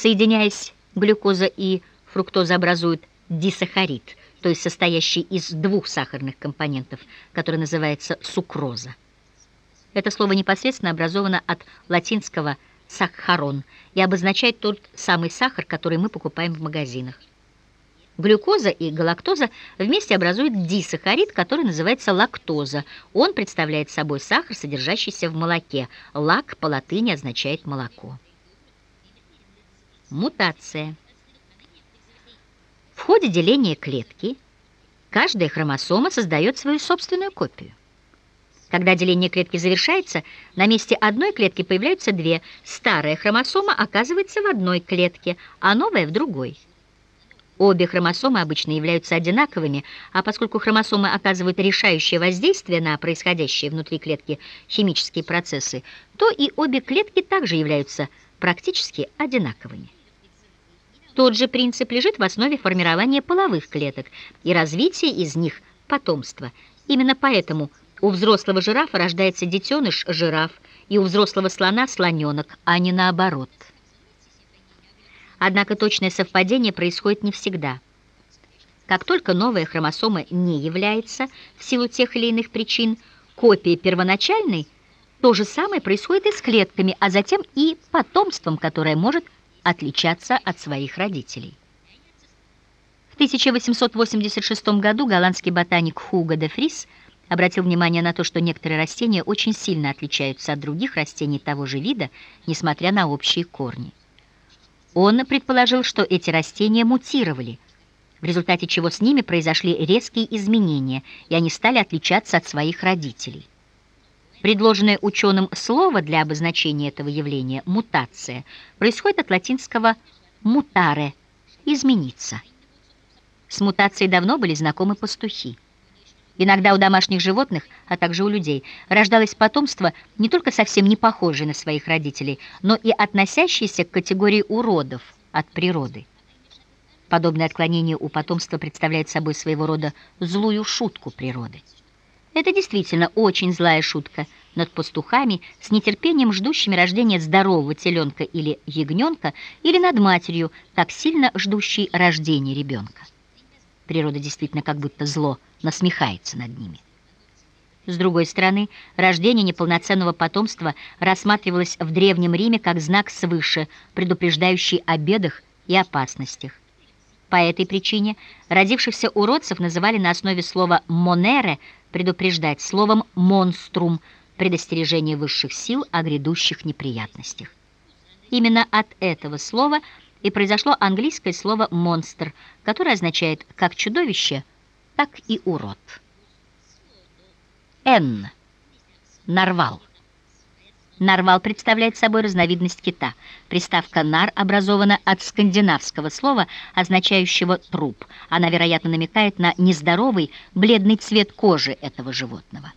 Соединяясь, глюкоза и фруктоза образуют дисахарид, то есть состоящий из двух сахарных компонентов, который называется сукроза. Это слово непосредственно образовано от латинского «сахарон» и обозначает тот самый сахар, который мы покупаем в магазинах. Глюкоза и галактоза вместе образуют дисахарид, который называется лактоза. Он представляет собой сахар, содержащийся в молоке. Лак по латыни означает молоко. Мутация. В ходе деления клетки каждая хромосома создает свою собственную копию. Когда деление клетки завершается, на месте одной клетки появляются две. Старая хромосома оказывается в одной клетке, а новая в другой. Обе хромосомы обычно являются одинаковыми, а поскольку хромосомы оказывают решающее воздействие на происходящие внутри клетки химические процессы, то и обе клетки также являются практически одинаковыми. Тот же принцип лежит в основе формирования половых клеток и развития из них потомства. Именно поэтому у взрослого жирафа рождается детеныш жираф, и у взрослого слона слоненок, а не наоборот. Однако точное совпадение происходит не всегда. Как только новая хромосома не является, в силу тех или иных причин, копией первоначальной, то же самое происходит и с клетками, а затем и потомством, которое может отличаться от своих родителей. В 1886 году голландский ботаник Хуго де Фрис обратил внимание на то, что некоторые растения очень сильно отличаются от других растений того же вида, несмотря на общие корни. Он предположил, что эти растения мутировали, в результате чего с ними произошли резкие изменения, и они стали отличаться от своих родителей. Предложенное ученым слово для обозначения этого явления «мутация» происходит от латинского «mutare» – «измениться». С мутацией давно были знакомы пастухи. Иногда у домашних животных, а также у людей, рождалось потомство не только совсем не похожее на своих родителей, но и относящееся к категории уродов от природы. Подобное отклонение у потомства представляет собой своего рода злую шутку природы. Это действительно очень злая шутка над пастухами, с нетерпением ждущими рождения здорового теленка или ягненка, или над матерью, так сильно ждущей рождения ребенка. Природа действительно как будто зло насмехается над ними. С другой стороны, рождение неполноценного потомства рассматривалось в Древнем Риме как знак свыше, предупреждающий о бедах и опасностях. По этой причине родившихся уродцев называли на основе слова «монере» предупреждать словом «монструм» предостережение высших сил о грядущих неприятностях. Именно от этого слова и произошло английское слово «монстр», которое означает как чудовище, так и урод. Н. Нарвал. Нарвал представляет собой разновидность кита. Приставка «нар» образована от скандинавского слова, означающего «труп». Она, вероятно, намекает на нездоровый, бледный цвет кожи этого животного.